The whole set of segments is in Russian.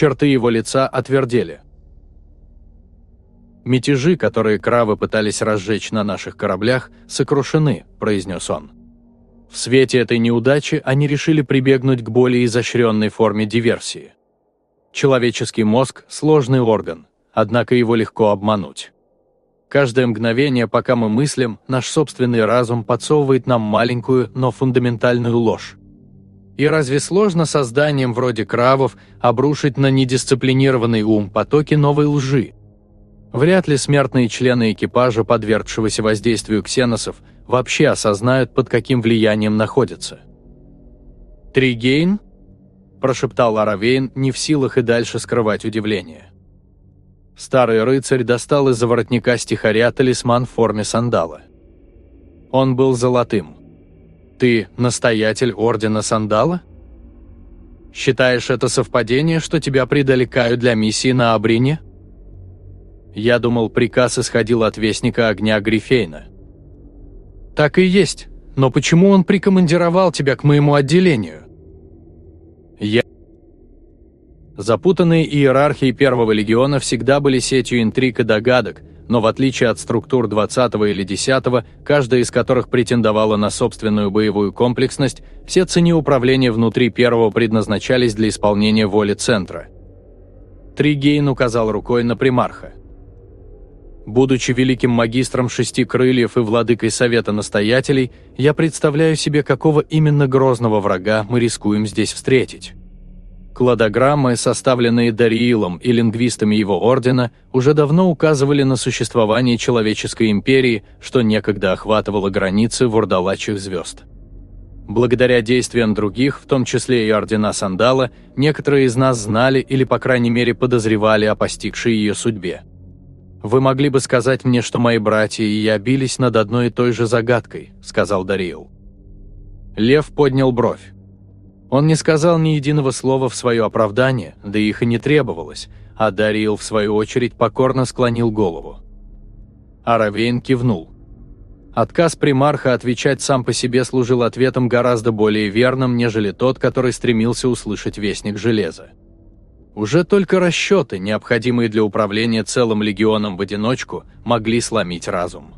Черты его лица отвердели. «Мятежи, которые кравы пытались разжечь на наших кораблях, сокрушены», – произнес он. В свете этой неудачи они решили прибегнуть к более изощренной форме диверсии. Человеческий мозг – сложный орган, однако его легко обмануть. Каждое мгновение, пока мы мыслим, наш собственный разум подсовывает нам маленькую, но фундаментальную ложь. И разве сложно созданием вроде кравов обрушить на недисциплинированный ум потоки новой лжи? Вряд ли смертные члены экипажа, подвергшегося воздействию ксеносов, вообще осознают, под каким влиянием находятся. «Тригейн?» – прошептал Аравейн, не в силах и дальше скрывать удивление. Старый рыцарь достал из-за воротника стихаря талисман в форме сандала. Он был золотым. «Ты настоятель Ордена Сандала?» «Считаешь это совпадение, что тебя придали Каю для миссии на Абрине?» Я думал, приказ исходил от Вестника Огня Грифейна. «Так и есть. Но почему он прикомандировал тебя к моему отделению?» Я Запутанные иерархии Первого легиона всегда были сетью интриг и догадок, но в отличие от структур 20 или 10 каждая из которых претендовала на собственную боевую комплексность, все цени управления внутри первого предназначались для исполнения воли центра. Тригейн указал рукой на примарха. Будучи великим магистром шести крыльев и владыкой Совета Настоятелей, я представляю себе, какого именно грозного врага мы рискуем здесь встретить. Кладограммы, составленные Дариилом и лингвистами его ордена, уже давно указывали на существование человеческой империи, что некогда охватывало границы вурдалачих звезд. Благодаря действиям других, в том числе и ордена Сандала, некоторые из нас знали или, по крайней мере, подозревали о постигшей ее судьбе. «Вы могли бы сказать мне, что мои братья и я бились над одной и той же загадкой», — сказал Дариил. Лев поднял бровь. Он не сказал ни единого слова в свое оправдание, да их и не требовалось, а Дариил, в свою очередь, покорно склонил голову. Аравейн кивнул. Отказ примарха отвечать сам по себе служил ответом гораздо более верным, нежели тот, который стремился услышать Вестник Железа. Уже только расчеты, необходимые для управления целым легионом в одиночку, могли сломить разум.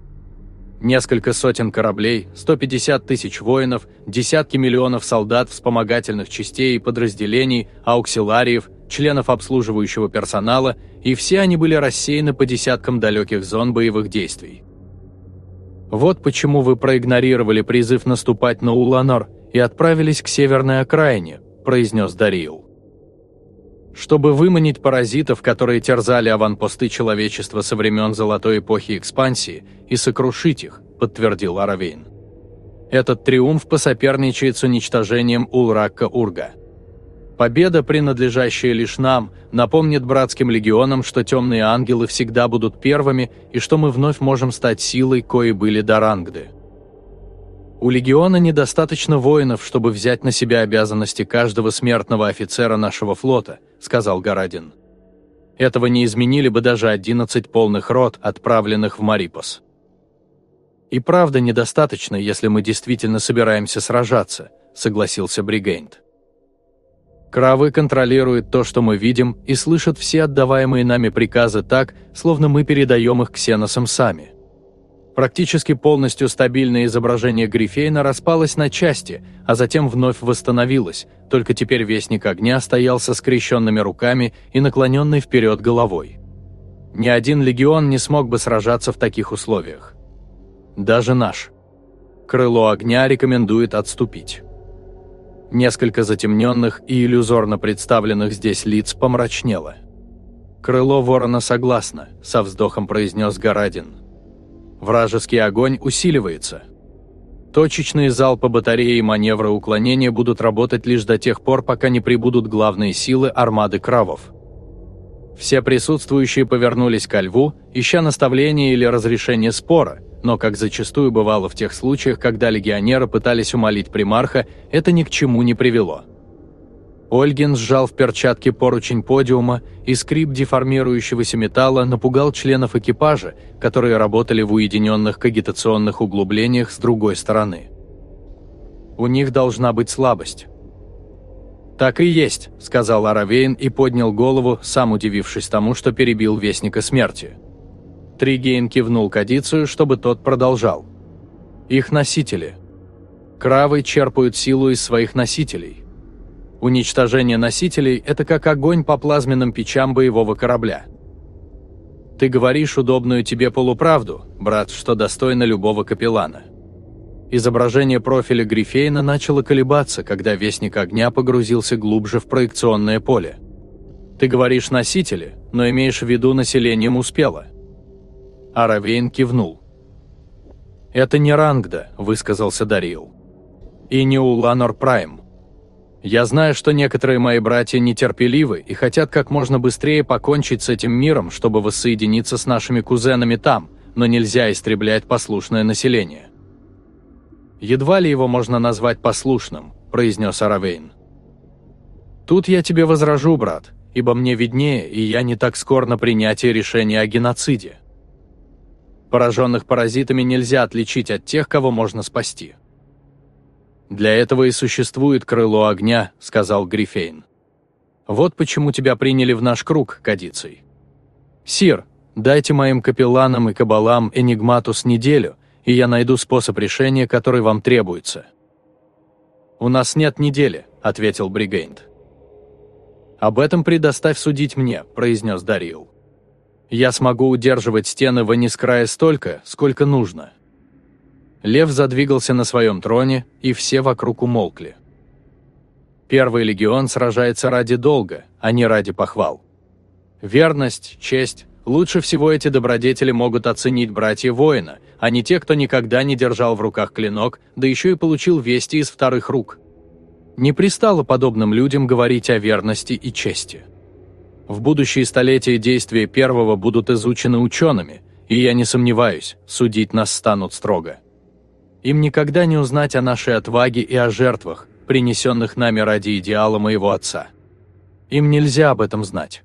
Несколько сотен кораблей, 150 тысяч воинов, десятки миллионов солдат вспомогательных частей и подразделений, ауксилариев, членов обслуживающего персонала, и все они были рассеяны по десяткам далеких зон боевых действий. Вот почему вы проигнорировали призыв наступать на Уланор и отправились к северной окраине, произнес Дариил чтобы выманить паразитов, которые терзали аванпосты человечества со времен Золотой эпохи экспансии, и сокрушить их, подтвердил Аравейн. Этот триумф посоперничает с уничтожением Улракка-Урга. Победа, принадлежащая лишь нам, напомнит братским легионам, что темные ангелы всегда будут первыми и что мы вновь можем стать силой, кои были Дарангды. У легиона недостаточно воинов, чтобы взять на себя обязанности каждого смертного офицера нашего флота, сказал Городин. Этого не изменили бы даже 11 полных рот, отправленных в Марипос. И правда недостаточно, если мы действительно собираемся сражаться, согласился Бригейнт. Кравы контролируют то, что мы видим, и слышат все отдаваемые нами приказы так, словно мы передаем их ксеносам сами. Практически полностью стабильное изображение Грифейна распалось на части, а затем вновь восстановилось, только теперь Вестник Огня стоял со скрещенными руками и наклоненной вперед головой. Ни один легион не смог бы сражаться в таких условиях. Даже наш. Крыло Огня рекомендует отступить. Несколько затемненных и иллюзорно представленных здесь лиц помрачнело. «Крыло ворона согласно», — со вздохом произнес Горадин. Вражеский огонь усиливается. Точечные залпы батареи и маневры уклонения будут работать лишь до тех пор, пока не прибудут главные силы армады кравов. Все присутствующие повернулись ко льву, ища наставления или разрешение спора, но, как зачастую бывало в тех случаях, когда легионеры пытались умолить примарха, это ни к чему не привело. Ольгин сжал в перчатке поручень подиума, и скрип деформирующегося металла напугал членов экипажа, которые работали в уединенных кагитационных углублениях с другой стороны. У них должна быть слабость. «Так и есть», – сказал Аравейн и поднял голову, сам удивившись тому, что перебил Вестника Смерти. Тригейн кивнул Кадицию, чтобы тот продолжал. «Их носители. Кравы черпают силу из своих носителей. Уничтожение носителей – это как огонь по плазменным печам боевого корабля. Ты говоришь удобную тебе полуправду, брат, что достойно любого капеллана. Изображение профиля Грифейна начало колебаться, когда Вестник Огня погрузился глубже в проекционное поле. Ты говоришь «носители», но имеешь в виду населением успело. Аравейн кивнул. «Это не Рангда», – высказался Дарил. «И не Уланор Прайм. Я знаю, что некоторые мои братья нетерпеливы и хотят как можно быстрее покончить с этим миром, чтобы воссоединиться с нашими кузенами там, но нельзя истреблять послушное население. «Едва ли его можно назвать послушным», – произнес Аравейн. «Тут я тебе возражу, брат, ибо мне виднее, и я не так скор на принятие решения о геноциде. Пораженных паразитами нельзя отличить от тех, кого можно спасти». «Для этого и существует крыло огня», – сказал Грифейн. «Вот почему тебя приняли в наш круг, Кадицей. Сир, дайте моим капелланам и кабалам Энигматус неделю, и я найду способ решения, который вам требуется». «У нас нет недели», — ответил Бригейнт. «Об этом предоставь судить мне», — произнес Дарил. «Я смогу удерживать стены Ванискрая столько, сколько нужно». Лев задвигался на своем троне, и все вокруг умолкли. Первый легион сражается ради долга, а не ради похвал. Верность, честь, Лучше всего эти добродетели могут оценить братья воина, а не те, кто никогда не держал в руках клинок, да еще и получил вести из вторых рук. Не пристало подобным людям говорить о верности и чести. В будущие столетия действия первого будут изучены учеными, и я не сомневаюсь, судить нас станут строго. Им никогда не узнать о нашей отваге и о жертвах, принесенных нами ради идеала моего отца. Им нельзя об этом знать.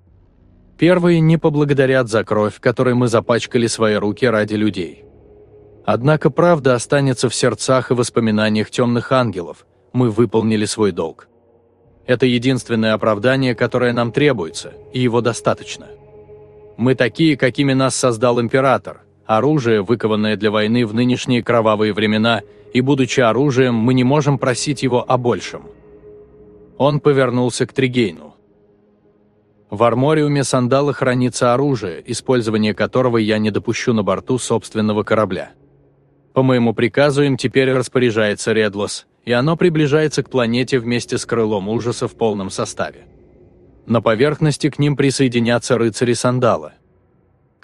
Первые не поблагодарят за кровь, которой мы запачкали свои руки ради людей. Однако правда останется в сердцах и воспоминаниях темных ангелов. Мы выполнили свой долг. Это единственное оправдание, которое нам требуется, и его достаточно. Мы такие, какими нас создал император. Оружие, выкованное для войны в нынешние кровавые времена, и будучи оружием, мы не можем просить его о большем. Он повернулся к Тригейну. В армориуме Сандала хранится оружие, использование которого я не допущу на борту собственного корабля. По моему приказу им теперь распоряжается Редлос, и оно приближается к планете вместе с крылом ужаса в полном составе. На поверхности к ним присоединятся рыцари Сандала.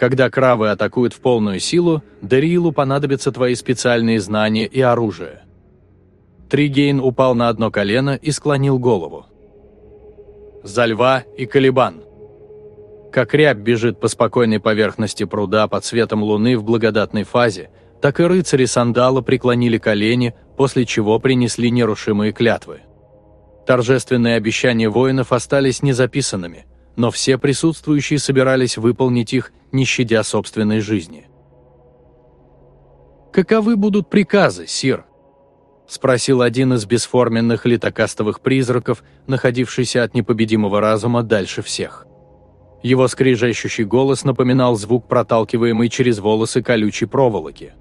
Когда кравы атакуют в полную силу, Дариилу понадобятся твои специальные знания и оружие. Тригейн упал на одно колено и склонил голову за льва и колебан. Как рябь бежит по спокойной поверхности пруда под светом луны в благодатной фазе, так и рыцари сандала преклонили колени, после чего принесли нерушимые клятвы. Торжественные обещания воинов остались незаписанными, но все присутствующие собирались выполнить их, не щадя собственной жизни. «Каковы будут приказы, Сир?» спросил один из бесформенных литокастовых призраков, находившийся от непобедимого разума дальше всех. Его скрижащущий голос напоминал звук проталкиваемый через волосы колючей проволоки.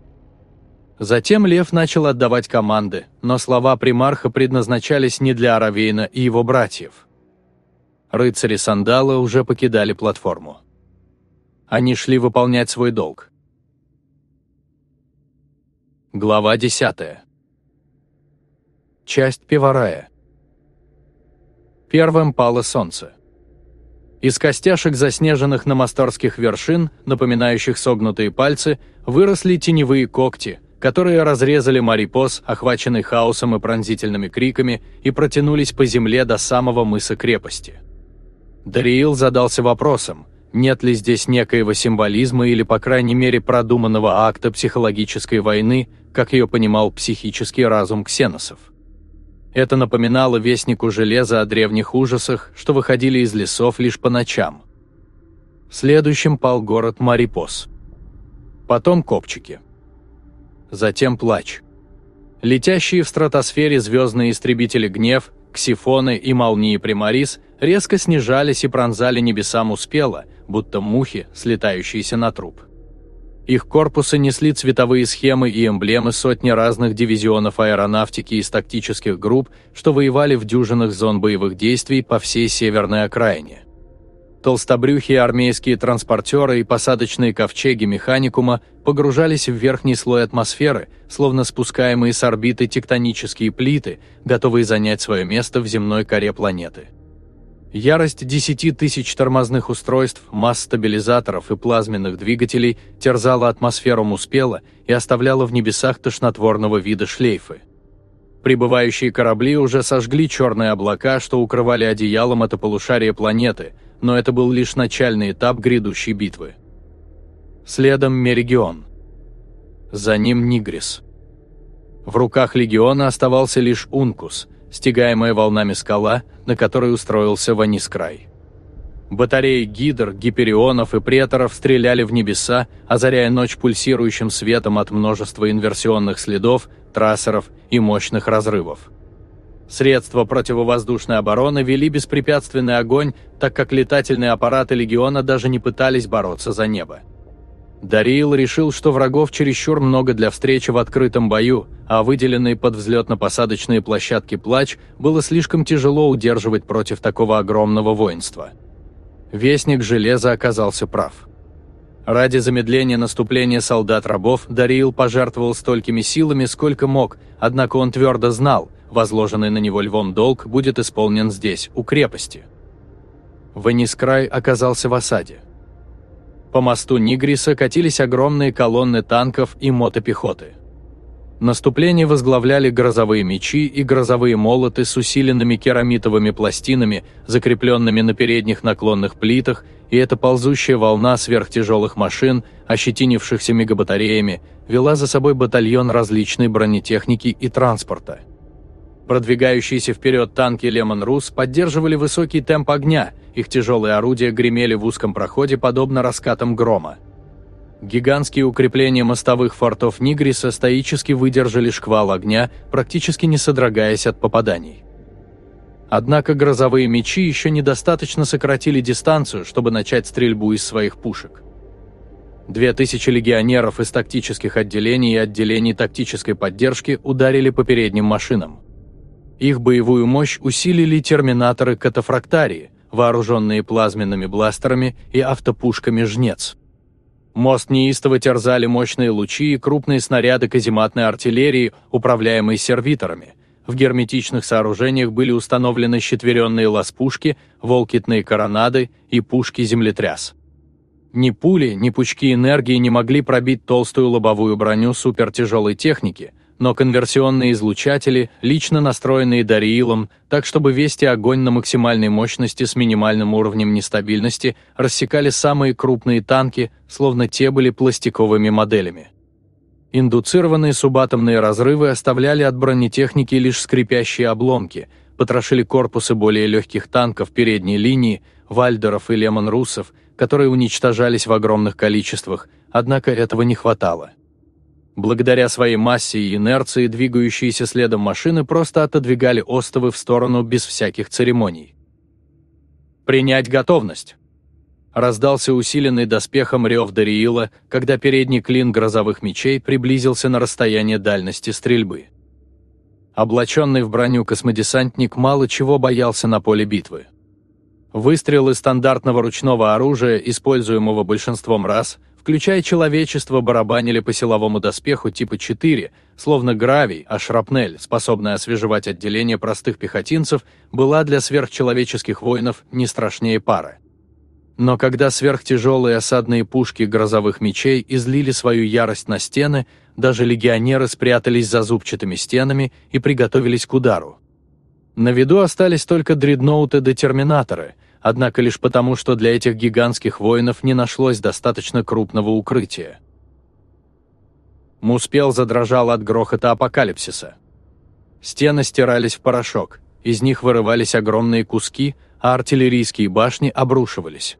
Затем Лев начал отдавать команды, но слова примарха предназначались не для Аравейна и его братьев. Рыцари Сандала уже покидали платформу. Они шли выполнять свой долг. Глава десятая. Часть Пиварая. Первым пало солнце. Из костяшек заснеженных на мосторских вершин, напоминающих согнутые пальцы, выросли теневые когти, которые разрезали Марипос, охваченный хаосом и пронзительными криками, и протянулись по земле до самого мыса крепости. Дариил задался вопросом, нет ли здесь некоего символизма или, по крайней мере, продуманного акта психологической войны, как ее понимал психический разум ксеносов. Это напоминало вестнику железа о древних ужасах, что выходили из лесов лишь по ночам. Следующим пал город Марипос. Потом копчики. Затем плач. Летящие в стратосфере звездные истребители гнев, ксифоны и молнии Примарис резко снижались и пронзали небеса Муспела, будто мухи, слетающиеся на труп. Их корпусы несли цветовые схемы и эмблемы сотни разных дивизионов аэронавтики из тактических групп, что воевали в дюжинах зон боевых действий по всей северной окраине. Толстобрюхие армейские транспортеры и посадочные ковчеги механикума погружались в верхний слой атмосферы, словно спускаемые с орбиты тектонические плиты, готовые занять свое место в земной коре планеты. Ярость 10 тысяч тормозных устройств, масс стабилизаторов и плазменных двигателей терзала атмосферу Муспела и оставляла в небесах тошнотворного вида шлейфы. Прибывающие корабли уже сожгли черные облака, что укрывали одеялом это полушарие планеты, но это был лишь начальный этап грядущей битвы. Следом Мерегион. За ним Нигрис. В руках легиона оставался лишь Ункус, стегаемая волнами скала, на которой устроился Ванискрай. Батареи гидр, гиперионов и преторов стреляли в небеса, озаряя ночь пульсирующим светом от множества инверсионных следов, трассеров и мощных разрывов. Средства противовоздушной обороны вели беспрепятственный огонь, так как летательные аппараты легиона даже не пытались бороться за небо. Дариил решил, что врагов чересчур много для встречи в открытом бою, а выделенные под взлетно-посадочные площадки плач было слишком тяжело удерживать против такого огромного воинства. Вестник Железа оказался прав. Ради замедления наступления солдат-рабов Дариил пожертвовал столькими силами, сколько мог, однако он твердо знал, возложенный на него львом долг будет исполнен здесь, у крепости. Ванискрай оказался в осаде. По мосту Нигриса катились огромные колонны танков и мотопехоты. Наступление возглавляли грозовые мечи и грозовые молоты с усиленными керамитовыми пластинами, закрепленными на передних наклонных плитах, и эта ползущая волна сверхтяжелых машин, ощетинившихся мегабатареями, вела за собой батальон различной бронетехники и транспорта. Продвигающиеся вперед танки Лемон Рус поддерживали высокий темп огня, их тяжелые орудия гремели в узком проходе, подобно раскатам грома. Гигантские укрепления мостовых фортов Нигриса стоически выдержали шквал огня, практически не содрогаясь от попаданий. Однако грозовые мечи еще недостаточно сократили дистанцию, чтобы начать стрельбу из своих пушек. Две тысячи легионеров из тактических отделений и отделений тактической поддержки ударили по передним машинам. Их боевую мощь усилили терминаторы катафрактарии, вооруженные плазменными бластерами и автопушками «Жнец». Мост неистово терзали мощные лучи и крупные снаряды казематной артиллерии, управляемые сервиторами. В герметичных сооружениях были установлены щетверенные лаз-пушки, волкитные коронады и пушки-землетряс. Ни пули, ни пучки энергии не могли пробить толстую лобовую броню супертяжелой техники, но конверсионные излучатели, лично настроенные Дариилом, так чтобы вести огонь на максимальной мощности с минимальным уровнем нестабильности, рассекали самые крупные танки, словно те были пластиковыми моделями. Индуцированные субатомные разрывы оставляли от бронетехники лишь скрипящие обломки, потрошили корпусы более легких танков передней линии, вальдеров и лемонрусов, которые уничтожались в огромных количествах, однако этого не хватало. Благодаря своей массе и инерции двигающиеся следом машины просто отодвигали остовы в сторону без всяких церемоний. «Принять готовность!» Раздался усиленный доспехом рев Дариила, когда передний клин грозовых мечей приблизился на расстояние дальности стрельбы. Облаченный в броню космодесантник мало чего боялся на поле битвы. Выстрелы стандартного ручного оружия, используемого большинством раз, включая человечество, барабанили по силовому доспеху типа 4, словно гравий, а шрапнель, способная освежевать отделение простых пехотинцев, была для сверхчеловеческих воинов не страшнее пары. Но когда сверхтяжелые осадные пушки грозовых мечей излили свою ярость на стены, даже легионеры спрятались за зубчатыми стенами и приготовились к удару. На виду остались только дредноуты да терминаторы, однако лишь потому, что для этих гигантских воинов не нашлось достаточно крупного укрытия. Муспел задрожал от грохота апокалипсиса. Стены стирались в порошок, из них вырывались огромные куски, а артиллерийские башни обрушивались.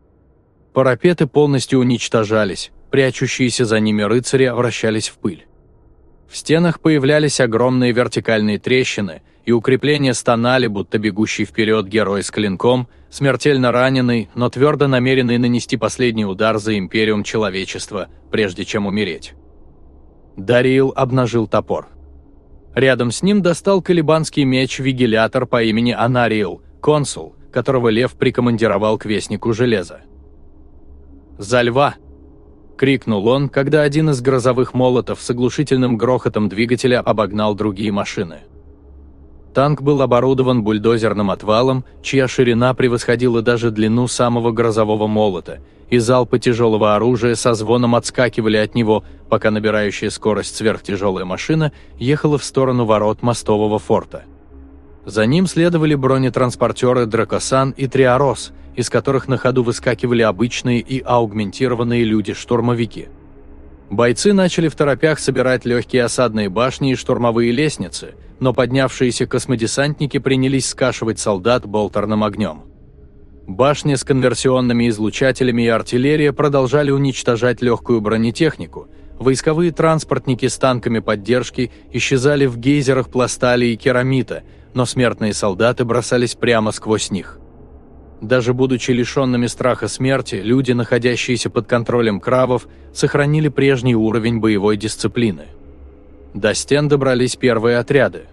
Парапеты полностью уничтожались, прячущиеся за ними рыцари вращались в пыль. В стенах появлялись огромные вертикальные трещины, и укрепления стонали, будто бегущий вперед герой с клинком, смертельно раненый, но твердо намеренный нанести последний удар за империум человечества, прежде чем умереть. Дариил обнажил топор. Рядом с ним достал колебанский меч-вигилятор по имени Анариил, консул, которого Лев прикомандировал к Вестнику Железа. «За льва!» – крикнул он, когда один из грозовых молотов с оглушительным грохотом двигателя обогнал другие машины. Танк был оборудован бульдозерным отвалом, чья ширина превосходила даже длину самого грозового молота, и залпы тяжелого оружия со звоном отскакивали от него, пока набирающая скорость сверхтяжелая машина ехала в сторону ворот мостового форта. За ним следовали бронетранспортеры «Дракосан» и «Триарос», из которых на ходу выскакивали обычные и аугментированные люди-штурмовики – Бойцы начали в торопях собирать легкие осадные башни и штурмовые лестницы, но поднявшиеся космодесантники принялись скашивать солдат болтерным огнем. Башни с конверсионными излучателями и артиллерия продолжали уничтожать легкую бронетехнику, войсковые транспортники с танками поддержки исчезали в гейзерах пластали и керамита, но смертные солдаты бросались прямо сквозь них. Даже будучи лишенными страха смерти, люди, находящиеся под контролем кравов, сохранили прежний уровень боевой дисциплины. До стен добрались первые отряды.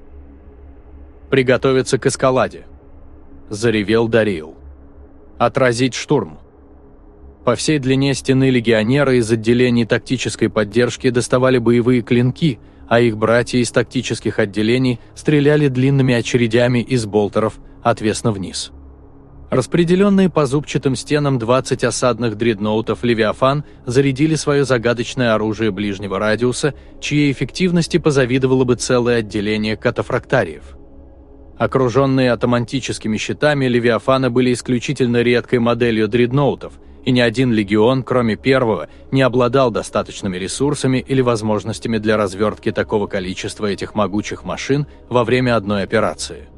«Приготовиться к эскаладе», – заревел Дарил. «Отразить штурм». По всей длине стены легионеры из отделений тактической поддержки доставали боевые клинки, а их братья из тактических отделений стреляли длинными очередями из болтеров отвесно вниз. Распределенные по зубчатым стенам 20 осадных дредноутов «Левиафан» зарядили свое загадочное оружие ближнего радиуса, чьей эффективности позавидовало бы целое отделение катафрактариев. Окруженные атомантическими щитами, «Левиафаны» были исключительно редкой моделью дредноутов, и ни один легион, кроме первого, не обладал достаточными ресурсами или возможностями для развертки такого количества этих могучих машин во время одной операции.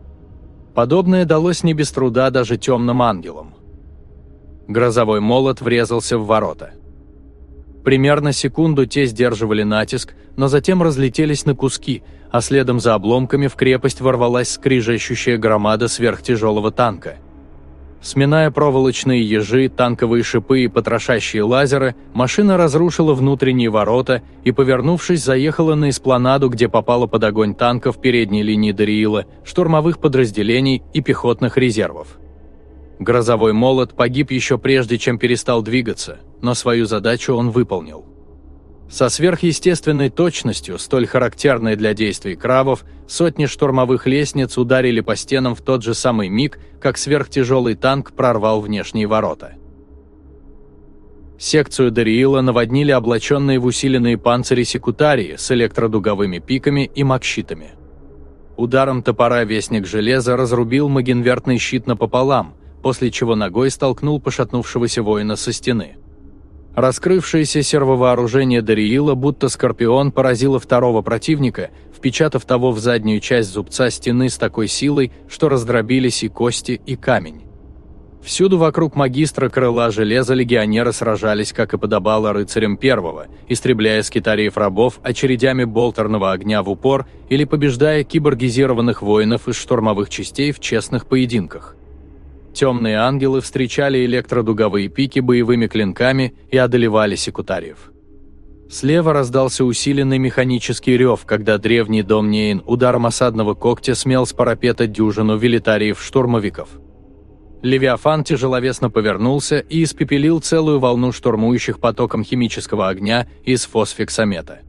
Подобное далось не без труда даже темным ангелам. Грозовой молот врезался в ворота. Примерно секунду те сдерживали натиск, но затем разлетелись на куски, а следом за обломками в крепость ворвалась скрижащущая громада сверхтяжелого танка – Сминая проволочные ежи, танковые шипы и потрошащие лазеры, машина разрушила внутренние ворота и, повернувшись, заехала на эспланаду, где попала под огонь танков передней линии Дариила, штурмовых подразделений и пехотных резервов. Грозовой молот погиб еще прежде, чем перестал двигаться, но свою задачу он выполнил. Со сверхъестественной точностью, столь характерной для действий крабов, сотни штурмовых лестниц ударили по стенам в тот же самый миг, как сверхтяжелый танк прорвал внешние ворота. Секцию Дариила наводнили облаченные в усиленные панцири секутарии с электродуговыми пиками и макщитами. Ударом топора Вестник Железа разрубил магенвертный щит напополам, после чего ногой столкнул пошатнувшегося воина со стены. Раскрывшееся сервовооружение Дариила, будто скорпион, поразило второго противника, впечатав того в заднюю часть зубца стены с такой силой, что раздробились и кости, и камень. Всюду вокруг магистра крыла железа легионеры сражались, как и подобало рыцарям первого, истребляя скитариев рабов очередями болтерного огня в упор или побеждая киборгизированных воинов из штурмовых частей в честных поединках. Темные ангелы встречали электродуговые пики боевыми клинками и одолевали секутариев. Слева раздался усиленный механический рев, когда древний дом Нейн ударом осадного когтя смел с парапета дюжину велитариев-штурмовиков. Левиафан тяжеловесно повернулся и испепелил целую волну штурмующих потоком химического огня из фосфиксомета.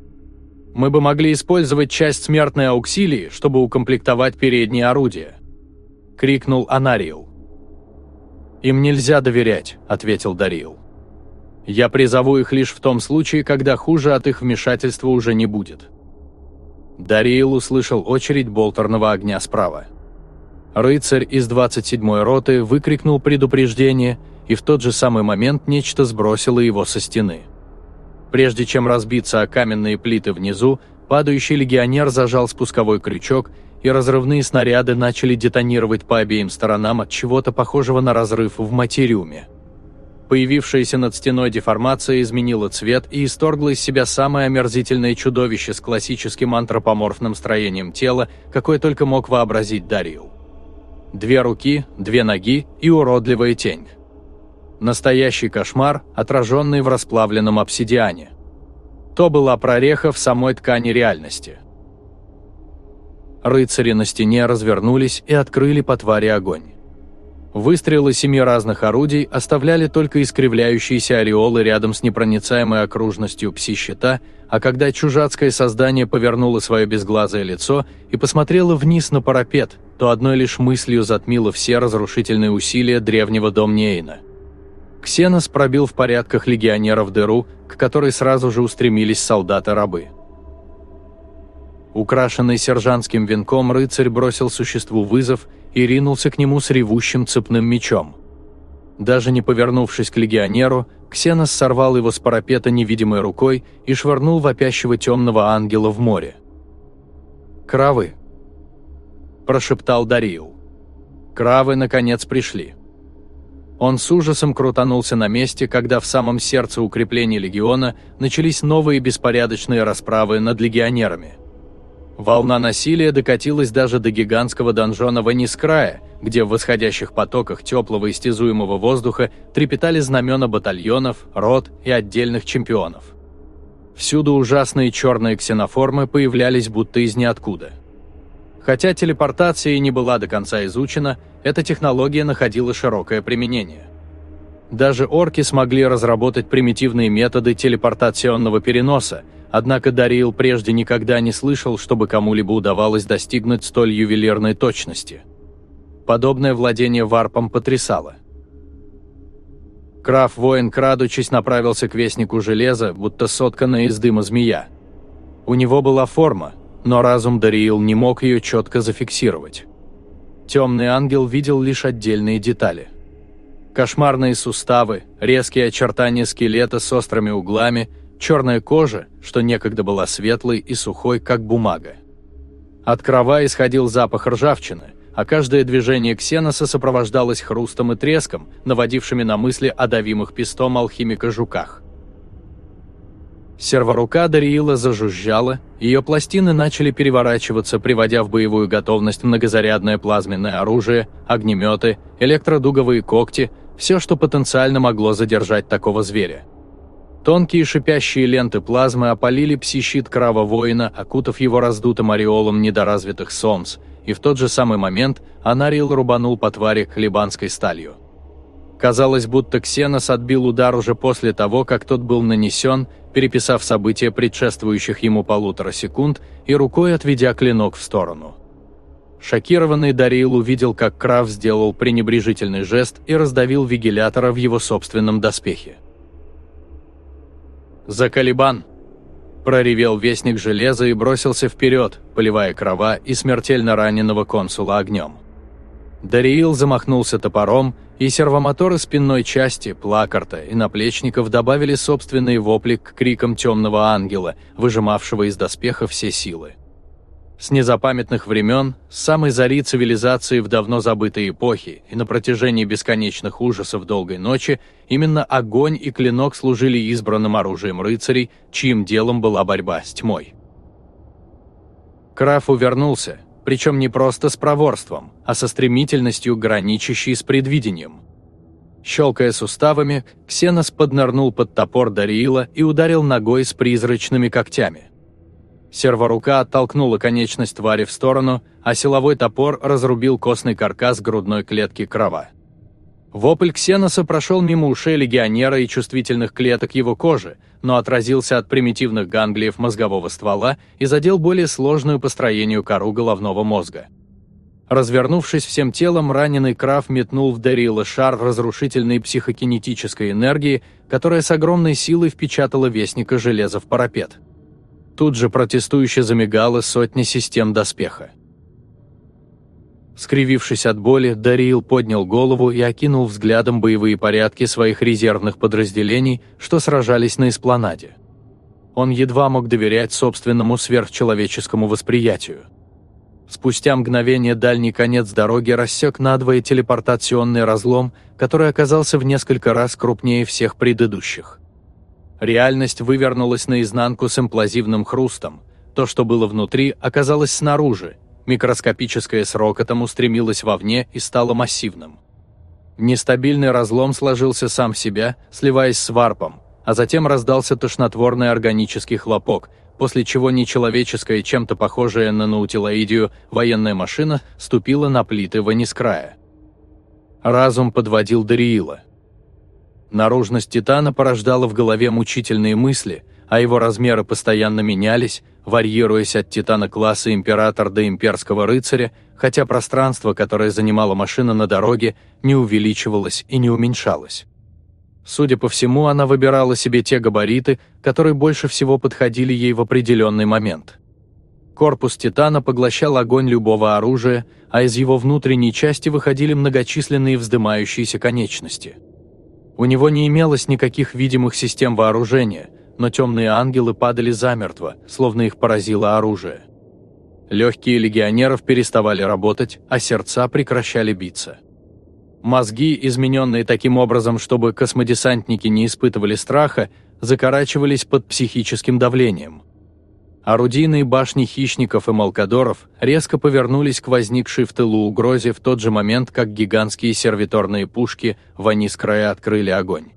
«Мы бы могли использовать часть смертной ауксилии, чтобы укомплектовать передние орудия», — крикнул Анариил. «Им нельзя доверять», – ответил Дарил. «Я призову их лишь в том случае, когда хуже от их вмешательства уже не будет». Дариил услышал очередь болтерного огня справа. Рыцарь из 27-й роты выкрикнул предупреждение, и в тот же самый момент нечто сбросило его со стены. Прежде чем разбиться о каменные плиты внизу, падающий легионер зажал спусковой крючок и разрывные снаряды начали детонировать по обеим сторонам от чего-то похожего на разрыв в материуме. Появившаяся над стеной деформация изменила цвет и исторгла из себя самое омерзительное чудовище с классическим антропоморфным строением тела, какое только мог вообразить Дарил. Две руки, две ноги и уродливая тень. Настоящий кошмар, отраженный в расплавленном обсидиане. То была прореха в самой ткани реальности. Рыцари на стене развернулись и открыли по твари огонь. Выстрелы семи разных орудий оставляли только искривляющиеся ореолы рядом с непроницаемой окружностью пси-щита, а когда чужацкое создание повернуло свое безглазое лицо и посмотрело вниз на парапет, то одной лишь мыслью затмило все разрушительные усилия древнего Домнейна. Ксенос пробил в порядках легионеров дыру, к которой сразу же устремились солдаты-рабы. Украшенный сержантским венком рыцарь бросил существу вызов – и ринулся к нему с ревущим цепным мечом. Даже не повернувшись к легионеру, Ксенос сорвал его с парапета невидимой рукой и швырнул вопящего темного ангела в море. «Кравы!» – прошептал Дариил. Кравы, наконец, пришли. Он с ужасом крутанулся на месте, когда в самом сердце укрепления легиона начались новые беспорядочные расправы над легионерами. Волна насилия докатилась даже до гигантского донжона Ванискрая, где в восходящих потоках теплого истязуемого воздуха трепетали знамена батальонов, рот и отдельных чемпионов. Всюду ужасные черные ксеноформы появлялись будто из ниоткуда. Хотя телепортация и не была до конца изучена, эта технология находила широкое применение. Даже орки смогли разработать примитивные методы телепортационного переноса – Однако Дариил прежде никогда не слышал, чтобы кому-либо удавалось достигнуть столь ювелирной точности. Подобное владение варпом потрясало. Краф воин, крадучись, направился к Вестнику Железа, будто сотканная из дыма змея. У него была форма, но разум Дариил не мог ее четко зафиксировать. Темный ангел видел лишь отдельные детали. Кошмарные суставы, резкие очертания скелета с острыми углами – черная кожа, что некогда была светлой и сухой, как бумага. От крова исходил запах ржавчины, а каждое движение ксеноса сопровождалось хрустом и треском, наводившими на мысли о давимых пистом алхимика-жуках. Серворука Дариила зажужжала, ее пластины начали переворачиваться, приводя в боевую готовность многозарядное плазменное оружие, огнеметы, электродуговые когти, все, что потенциально могло задержать такого зверя. Тонкие шипящие ленты плазмы опалили псищит крава воина, окутав его раздутым ореолом недоразвитых сомс, и в тот же самый момент Анарил рубанул по твари хлебанской сталью. Казалось, будто Ксенос отбил удар уже после того, как тот был нанесен, переписав события предшествующих ему полутора секунд и рукой отведя клинок в сторону. Шокированный Дариил увидел, как Крав сделал пренебрежительный жест и раздавил вигилятора в его собственном доспехе. «За Калибан!» Проревел вестник железа и бросился вперед, поливая крова и смертельно раненого консула огнем. Дариил замахнулся топором, и сервомоторы спинной части, плакарта и наплечников добавили собственный вопли к крикам темного ангела, выжимавшего из доспеха все силы. С незапамятных времен, с самой зари цивилизации в давно забытой эпохе и на протяжении бесконечных ужасов долгой ночи, именно огонь и клинок служили избранным оружием рыцарей, чьим делом была борьба с тьмой. Краф увернулся, причем не просто с проворством, а со стремительностью, граничащей с предвидением. Щелкая суставами, Ксенос поднырнул под топор Дариила и ударил ногой с призрачными когтями. Серворука оттолкнула конечность твари в сторону, а силовой топор разрубил костный каркас грудной клетки крова. Вопль Ксеноса прошел мимо ушей легионера и чувствительных клеток его кожи, но отразился от примитивных ганглиев мозгового ствола и задел более сложную по строению кору головного мозга. Развернувшись всем телом, раненый Краф метнул в Дарила шар разрушительной психокинетической энергии, которая с огромной силой впечатала Вестника железа в парапет. Тут же протестующе замигало сотни систем доспеха. Скривившись от боли, Дариил поднял голову и окинул взглядом боевые порядки своих резервных подразделений, что сражались на эспланаде. Он едва мог доверять собственному сверхчеловеческому восприятию. Спустя мгновение дальний конец дороги рассек надвое телепортационный разлом, который оказался в несколько раз крупнее всех предыдущих. Реальность вывернулась наизнанку с имплазивным хрустом. То, что было внутри, оказалось снаружи. Микроскопическое с рокотом устремилось вовне и стало массивным. Нестабильный разлом сложился сам в себя, сливаясь с варпом, а затем раздался тошнотворный органический хлопок, после чего нечеловеческая, чем-то похожая на наутилоидию, военная машина ступила на плиты Ванискрая. Разум подводил Дариила. Наружность Титана порождала в голове мучительные мысли, а его размеры постоянно менялись, варьируясь от Титана класса Император до Имперского рыцаря, хотя пространство, которое занимала машина на дороге, не увеличивалось и не уменьшалось. Судя по всему, она выбирала себе те габариты, которые больше всего подходили ей в определенный момент. Корпус Титана поглощал огонь любого оружия, а из его внутренней части выходили многочисленные вздымающиеся конечности – у него не имелось никаких видимых систем вооружения, но темные ангелы падали замертво, словно их поразило оружие. Легкие легионеров переставали работать, а сердца прекращали биться. Мозги, измененные таким образом, чтобы космодесантники не испытывали страха, закорачивались под психическим давлением – Орудийные башни хищников и малкадоров резко повернулись к возникшей в тылу угрозе в тот же момент, как гигантские сервиторные пушки вниз края открыли огонь.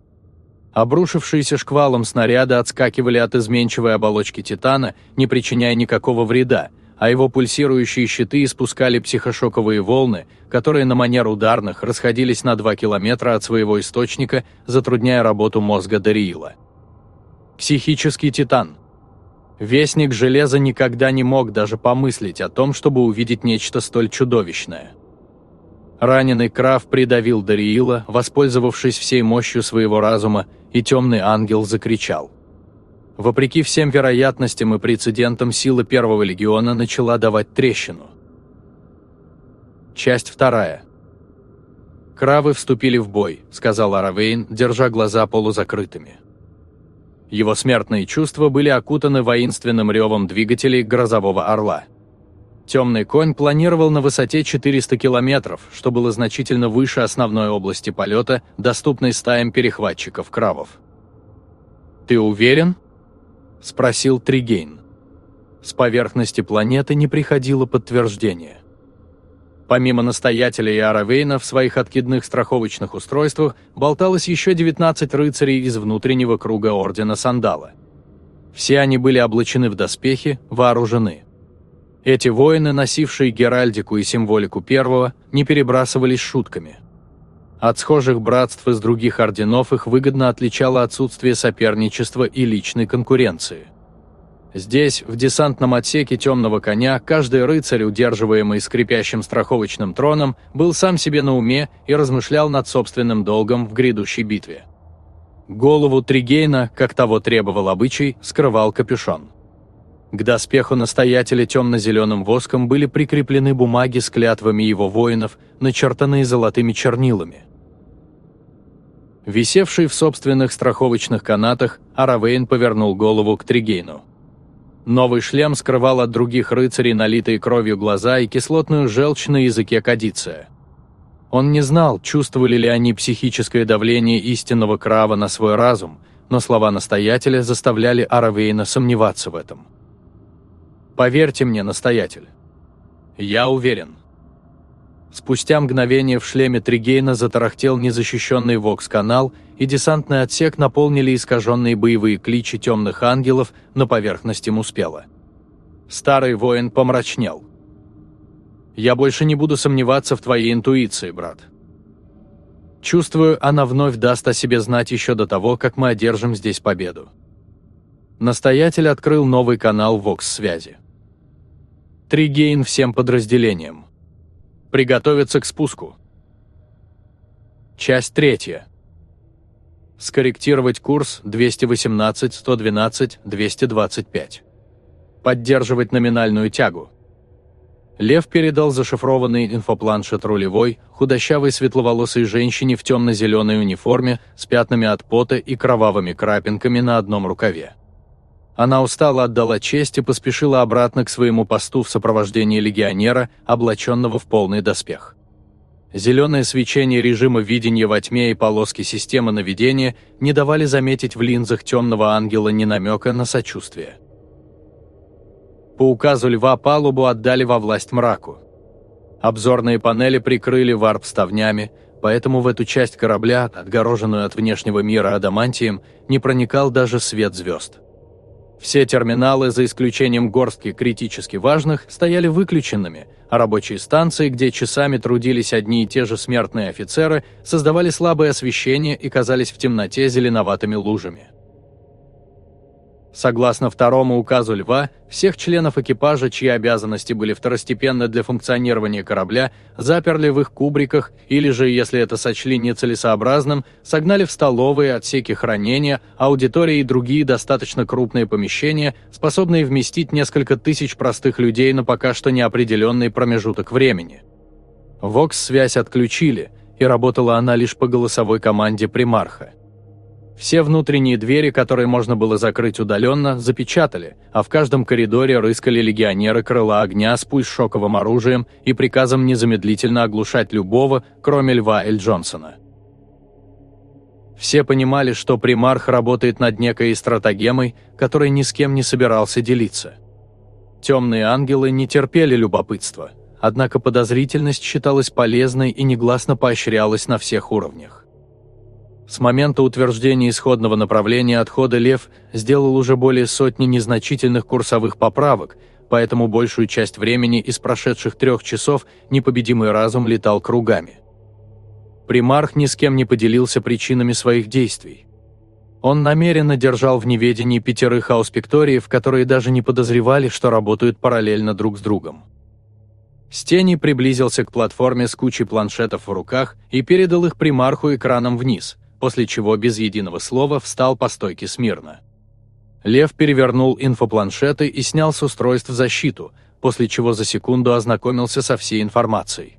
Обрушившиеся шквалом снаряды отскакивали от изменчивой оболочки Титана, не причиняя никакого вреда, а его пульсирующие щиты испускали психошоковые волны, которые на манер ударных расходились на 2 километра от своего источника, затрудняя работу мозга Дариила. Психический Титан – Вестник Железа никогда не мог даже помыслить о том, чтобы увидеть нечто столь чудовищное. Раненый Крав придавил Дариила, воспользовавшись всей мощью своего разума, и темный ангел закричал. Вопреки всем вероятностям и прецедентам сила Первого Легиона начала давать трещину. Часть вторая. «Кравы вступили в бой», — сказал Аравейн, держа глаза полузакрытыми. Его смертные чувства были окутаны воинственным ревом двигателей «Грозового орла». Темный конь планировал на высоте 400 километров, что было значительно выше основной области полета, доступной стаям перехватчиков кравов. «Ты уверен?» – спросил Тригейн. С поверхности планеты не приходило подтверждение. Помимо настоятеля и Аравейна в своих откидных страховочных устройствах болталось еще 19 рыцарей из внутреннего круга Ордена Сандала. Все они были облачены в доспехи, вооружены. Эти воины, носившие геральдику и символику первого, не перебрасывались шутками. От схожих братств из других орденов их выгодно отличало отсутствие соперничества и личной конкуренции. Здесь, в десантном отсеке темного коня, каждый рыцарь, удерживаемый скрипящим страховочным троном, был сам себе на уме и размышлял над собственным долгом в грядущей битве. Голову Тригейна, как того требовал обычай, скрывал капюшон. К доспеху настоятеля темно-зеленым воском были прикреплены бумаги с клятвами его воинов, начертанные золотыми чернилами. Висевший в собственных страховочных канатах, Аравейн повернул голову к Тригейну. Новый шлем скрывал от других рыцарей налитые кровью глаза и кислотную желчь на языке кадиция. Он не знал, чувствовали ли они психическое давление истинного крава на свой разум, но слова настоятеля заставляли Аравейна сомневаться в этом. «Поверьте мне, настоятель. Я уверен». Спустя мгновение в шлеме Тригейна затарахтел незащищенный вокс-канал, и десантный отсек наполнили искаженные боевые кличи темных ангелов на поверхности Муспела. Старый воин помрачнел. «Я больше не буду сомневаться в твоей интуиции, брат. Чувствую, она вновь даст о себе знать еще до того, как мы одержим здесь победу». Настоятель открыл новый канал Вокс-связи. Тригейн всем подразделениям. Приготовиться к спуску. Часть третья. Скорректировать курс 218-112-225. Поддерживать номинальную тягу. Лев передал зашифрованный инфопланшет рулевой, худощавой светловолосой женщине в темно-зеленой униформе с пятнами от пота и кровавыми крапинками на одном рукаве. Она устало отдала честь и поспешила обратно к своему посту в сопровождении легионера, облаченного в полный доспех. Зеленое свечение режима видения во тьме и полоски системы наведения не давали заметить в линзах темного ангела ни намека на сочувствие. По указу льва палубу отдали во власть мраку. Обзорные панели прикрыли варп-ставнями, поэтому в эту часть корабля, отгороженную от внешнего мира адамантием, не проникал даже свет звезд. Все терминалы, за исключением горстки критически важных, стояли выключенными, а рабочие станции, где часами трудились одни и те же смертные офицеры, создавали слабое освещение и казались в темноте зеленоватыми лужами. Согласно второму указу Льва, всех членов экипажа, чьи обязанности были второстепенны для функционирования корабля, заперли в их кубриках или же, если это сочли нецелесообразным, согнали в столовые, отсеки хранения, аудитории и другие достаточно крупные помещения, способные вместить несколько тысяч простых людей на пока что неопределенный промежуток времени. Вокс-связь отключили, и работала она лишь по голосовой команде примарха. Все внутренние двери, которые можно было закрыть удаленно, запечатали, а в каждом коридоре рыскали легионеры крыла огня с пусть шоковым оружием и приказом незамедлительно оглушать любого, кроме Льва Эль Джонсона. Все понимали, что примарх работает над некой стратагемой, которой ни с кем не собирался делиться. Темные ангелы не терпели любопытства, однако подозрительность считалась полезной и негласно поощрялась на всех уровнях. С момента утверждения исходного направления отхода «Лев» сделал уже более сотни незначительных курсовых поправок, поэтому большую часть времени из прошедших трех часов непобедимый разум летал кругами. Примарх ни с кем не поделился причинами своих действий. Он намеренно держал в неведении пятерых ауспекториев, которые даже не подозревали, что работают параллельно друг с другом. Стени приблизился к платформе с кучей планшетов в руках и передал их примарху экраном вниз – после чего без единого слова встал по стойке смирно. Лев перевернул инфопланшеты и снял с устройств защиту, после чего за секунду ознакомился со всей информацией.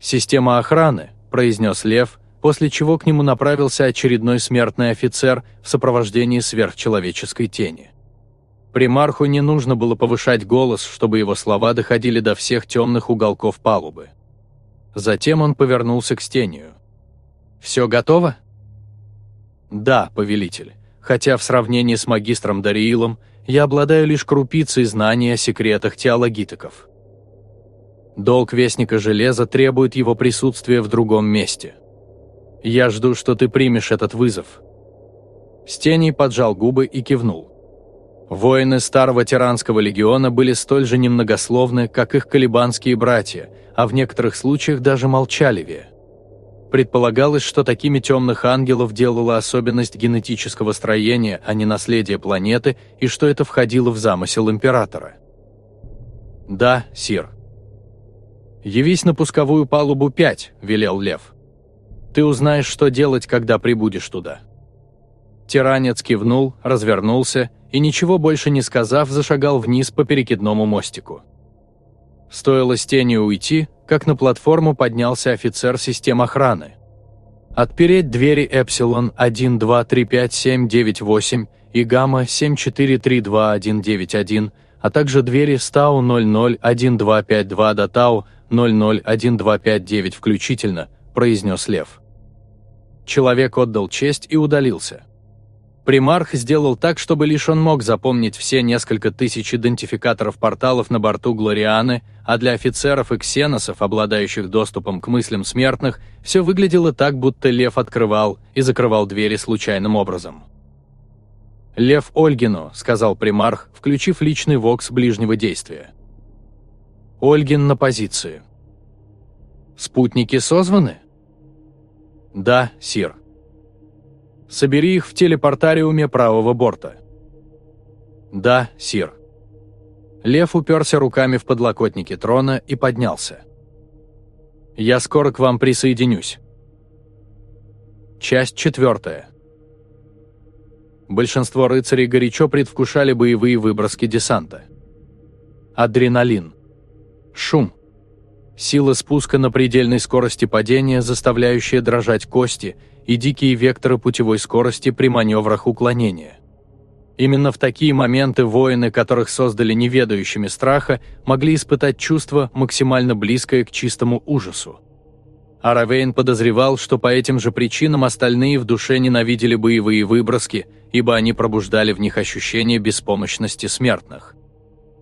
«Система охраны», – произнес Лев, после чего к нему направился очередной смертный офицер в сопровождении сверхчеловеческой тени. Примарху не нужно было повышать голос, чтобы его слова доходили до всех темных уголков палубы. Затем он повернулся к стению. Все готово? Да, повелитель. Хотя в сравнении с магистром Дариилом я обладаю лишь крупицей знаний о секретах теологитиков. Долг Вестника Железа требует его присутствия в другом месте. Я жду, что ты примешь этот вызов. Стений поджал губы и кивнул. Воины Старого Тиранского легиона были столь же немногословны, как их колебанские братья, а в некоторых случаях даже молчаливее. Предполагалось, что такими темных ангелов делала особенность генетического строения, а не наследие планеты, и что это входило в замысел императора. «Да, сир». «Явись на пусковую палубу 5», – велел Лев. «Ты узнаешь, что делать, когда прибудешь туда». Тиранец кивнул, развернулся и, ничего больше не сказав, зашагал вниз по перекидному мостику. Стоило с тенью уйти, как на платформу поднялся офицер систем охраны. Отпереть двери Эпсилон 1, 2, 3, 5, 7, 9, 8 и Гамма 7, 4, 3, 2, 1, 9, 1, а также двери Стау 00, 1, 2, 5, 2 до Тау 00, 1, 2, 5, 9 включительно, произнес Лев. Человек отдал честь и удалился. Примарх сделал так, чтобы лишь он мог запомнить все несколько тысяч идентификаторов порталов на борту Глорианы, а для офицеров и ксеносов, обладающих доступом к мыслям смертных, все выглядело так, будто лев открывал и закрывал двери случайным образом. «Лев Ольгину», — сказал примарх, включив личный вокс ближнего действия. «Ольгин на позиции». «Спутники созваны?» «Да, Сир». Собери их в телепортариуме правого борта». «Да, сир». Лев уперся руками в подлокотники трона и поднялся. «Я скоро к вам присоединюсь». Часть четвертая. Большинство рыцарей горячо предвкушали боевые выброски десанта. Адреналин. Шум. Сила спуска на предельной скорости падения, заставляющая дрожать кости – и дикие векторы путевой скорости при маневрах уклонения. Именно в такие моменты воины, которых создали неведающими страха, могли испытать чувство, максимально близкое к чистому ужасу. Аравейн подозревал, что по этим же причинам остальные в душе ненавидели боевые выброски, ибо они пробуждали в них ощущение беспомощности смертных.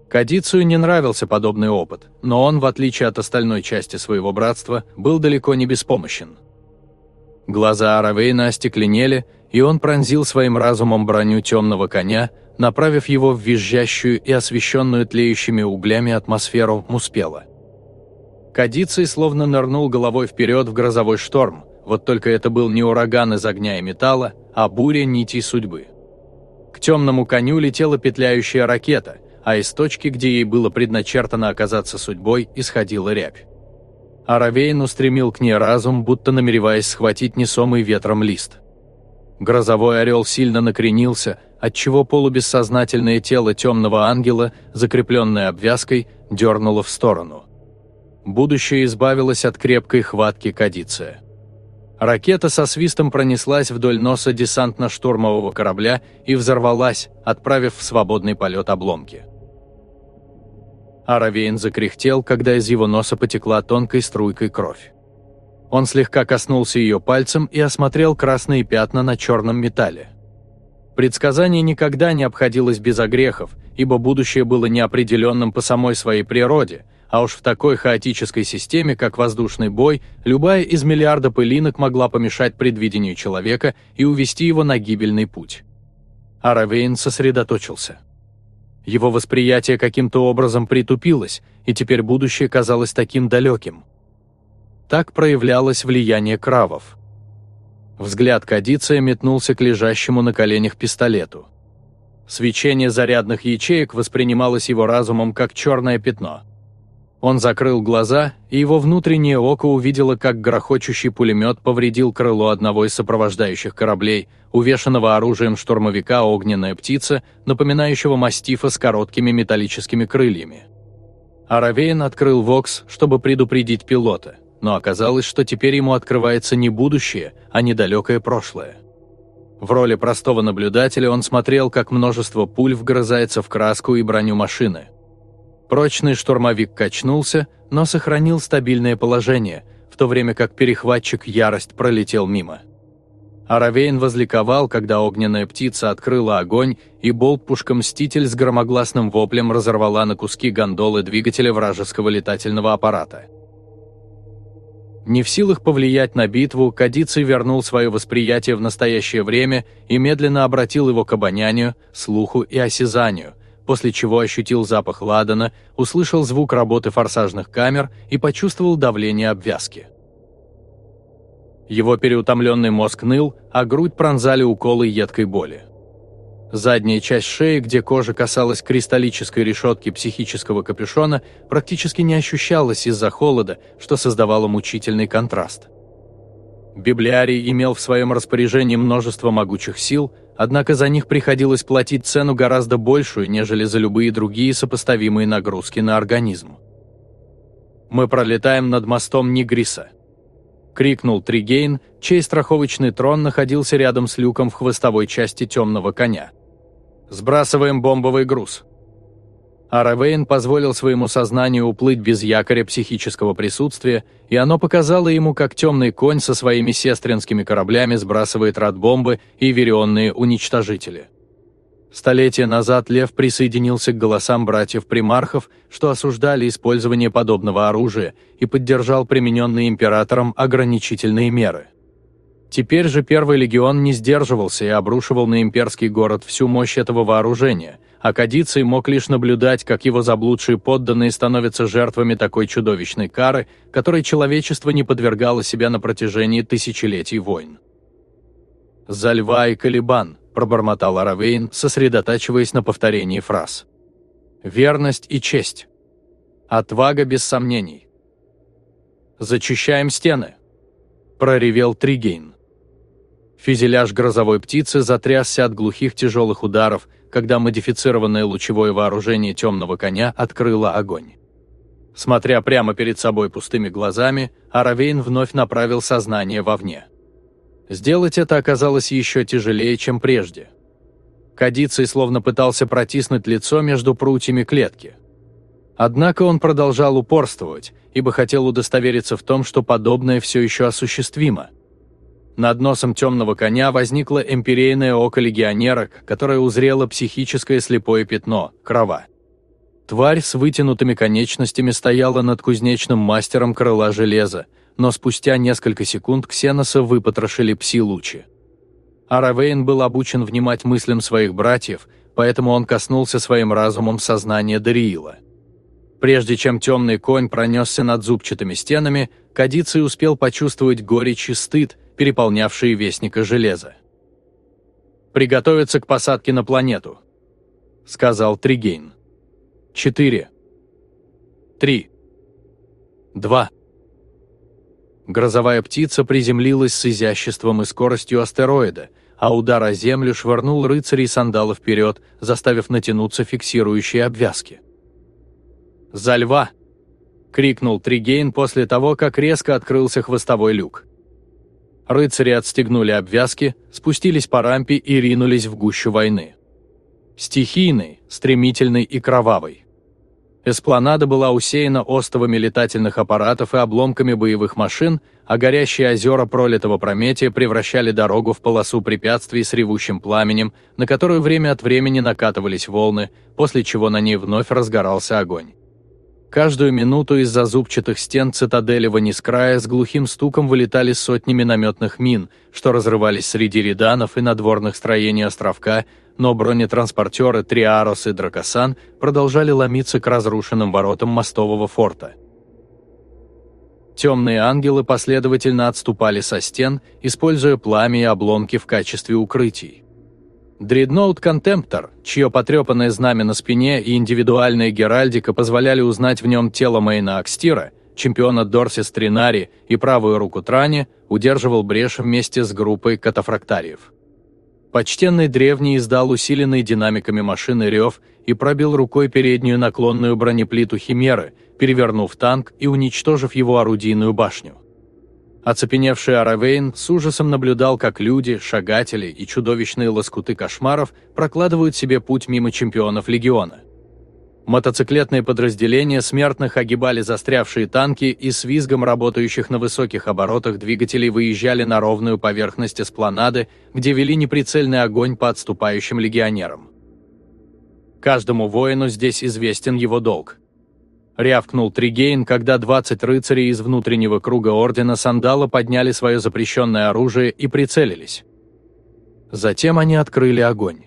Кадицию не нравился подобный опыт, но он, в отличие от остальной части своего братства, был далеко не беспомощен. Глаза Аравейна остекленели, и он пронзил своим разумом броню темного коня, направив его в визжащую и освещенную тлеющими углями атмосферу Муспела. Кадиций словно нырнул головой вперед в грозовой шторм, вот только это был не ураган из огня и металла, а буря нитей судьбы. К темному коню летела петляющая ракета, а из точки, где ей было предначертано оказаться судьбой, исходила рябь. Аравейн устремил к ней разум, будто намереваясь схватить несомый ветром лист. Грозовой орел сильно накренился, отчего полубессознательное тело темного ангела, закрепленное обвязкой, дернуло в сторону. Будущее избавилось от крепкой хватки Кадиция. Ракета со свистом пронеслась вдоль носа десантно-штурмового корабля и взорвалась, отправив в свободный полет обломки. Аравейн закряхтел, когда из его носа потекла тонкой струйкой кровь. Он слегка коснулся ее пальцем и осмотрел красные пятна на черном металле. Предсказание никогда не обходилось без огрехов, ибо будущее было неопределенным по самой своей природе, а уж в такой хаотической системе, как воздушный бой, любая из миллиарда пылинок могла помешать предвидению человека и увести его на гибельный путь. Аравейн сосредоточился. Его восприятие каким-то образом притупилось, и теперь будущее казалось таким далеким. Так проявлялось влияние кравов. Взгляд Кадиция метнулся к лежащему на коленях пистолету. Свечение зарядных ячеек воспринималось его разумом как черное пятно. Он закрыл глаза, и его внутреннее око увидело, как грохочущий пулемет повредил крыло одного из сопровождающих кораблей – увешанного оружием штурмовика огненная птица, напоминающего мастифа с короткими металлическими крыльями. Аравейн открыл Вокс, чтобы предупредить пилота, но оказалось, что теперь ему открывается не будущее, а недалекое прошлое. В роли простого наблюдателя он смотрел, как множество пуль вгрызается в краску и броню машины. Прочный штурмовик качнулся, но сохранил стабильное положение, в то время как перехватчик «Ярость» пролетел мимо. Аравейн возликовал, когда огненная птица открыла огонь, и болт-пушка-мститель с громогласным воплем разорвала на куски гондолы двигателя вражеского летательного аппарата. Не в силах повлиять на битву, Кадиций вернул свое восприятие в настоящее время и медленно обратил его к обонянию, слуху и осязанию, после чего ощутил запах ладана, услышал звук работы форсажных камер и почувствовал давление обвязки. Его переутомленный мозг ныл, а грудь пронзали уколы едкой боли. Задняя часть шеи, где кожа касалась кристаллической решетки психического капюшона, практически не ощущалась из-за холода, что создавало мучительный контраст. Библиарий имел в своем распоряжении множество могучих сил, однако за них приходилось платить цену гораздо большую, нежели за любые другие сопоставимые нагрузки на организм. Мы пролетаем над мостом Нигриса. — крикнул Тригейн, чей страховочный трон находился рядом с люком в хвостовой части темного коня. «Сбрасываем бомбовый груз». Аравейн позволил своему сознанию уплыть без якоря психического присутствия, и оно показало ему, как темный конь со своими сестринскими кораблями сбрасывает радбомбы и верионные уничтожители. Столетия назад Лев присоединился к голосам братьев-примархов, что осуждали использование подобного оружия, и поддержал примененные императором ограничительные меры. Теперь же Первый легион не сдерживался и обрушивал на имперский город всю мощь этого вооружения, а Кадиций мог лишь наблюдать, как его заблудшие подданные становятся жертвами такой чудовищной кары, которой человечество не подвергало себя на протяжении тысячелетий войн. «За льва и Калибан», – пробормотал Аравейн, сосредотачиваясь на повторении фраз. «Верность и честь. Отвага без сомнений. Зачищаем стены», – проревел Тригейн. Фюзеляж грозовой птицы затрясся от глухих тяжелых ударов, когда модифицированное лучевое вооружение темного коня открыло огонь. Смотря прямо перед собой пустыми глазами, Аравейн вновь направил сознание вовне. Сделать это оказалось еще тяжелее, чем прежде. Кадицей словно пытался протиснуть лицо между прутьями клетки. Однако он продолжал упорствовать, ибо хотел удостовериться в том, что подобное все еще осуществимо. Над носом темного коня возникло эмпирейное око легионера, которое узрело психическое слепое пятно – крова. Тварь с вытянутыми конечностями стояла над кузнечным мастером крыла железа, но спустя несколько секунд Ксеноса выпотрошили пси-лучи. Аравейн был обучен внимать мыслям своих братьев, поэтому он коснулся своим разумом сознания Дариила. Прежде чем темный конь пронесся над зубчатыми стенами, Кадиций успел почувствовать горечь и стыд, переполнявшие Вестника Железа. «Приготовиться к посадке на планету», — сказал Тригейн. «Четыре. Три. Два». Грозовая птица приземлилась с изяществом и скоростью астероида, а удар о землю швырнул рыцарей сандала вперед, заставив натянуться фиксирующие обвязки. «За льва!» — крикнул Тригейн после того, как резко открылся хвостовой люк. Рыцари отстегнули обвязки, спустились по рампе и ринулись в гущу войны. Стихийной, стремительной и кровавой. Эспланада была усеяна остовами летательных аппаратов и обломками боевых машин, а горящие озера пролитого Прометия превращали дорогу в полосу препятствий с ревущим пламенем, на которую время от времени накатывались волны, после чего на ней вновь разгорался огонь. Каждую минуту из-за зубчатых стен цитадели Ванискрая с глухим стуком вылетали сотни минометных мин, что разрывались среди реданов и надворных строений островка, но бронетранспортеры Триарос и Дракосан продолжали ломиться к разрушенным воротам мостового форта. Темные ангелы последовательно отступали со стен, используя пламя и обломки в качестве укрытий. Дредноут Контемптор, чье потрепанное знамя на спине и индивидуальная геральдика позволяли узнать в нем тело Мейна Акстира, чемпиона Дорсис Тринари и правую руку Трани, удерживал брешь вместе с группой катафрактариев. Почтенный древний издал усиленный динамиками машины рев и пробил рукой переднюю наклонную бронеплиту Химеры, перевернув танк и уничтожив его орудийную башню. Оцепеневший Аравейн с ужасом наблюдал, как люди, шагатели и чудовищные лоскуты кошмаров прокладывают себе путь мимо чемпионов Легиона. Мотоциклетные подразделения смертных огибали застрявшие танки и с визгом работающих на высоких оборотах двигателей выезжали на ровную поверхность эспланады, где вели неприцельный огонь по отступающим легионерам. Каждому воину здесь известен его долг. — рявкнул Тригейн, когда 20 рыцарей из внутреннего круга Ордена Сандала подняли свое запрещенное оружие и прицелились. Затем они открыли огонь.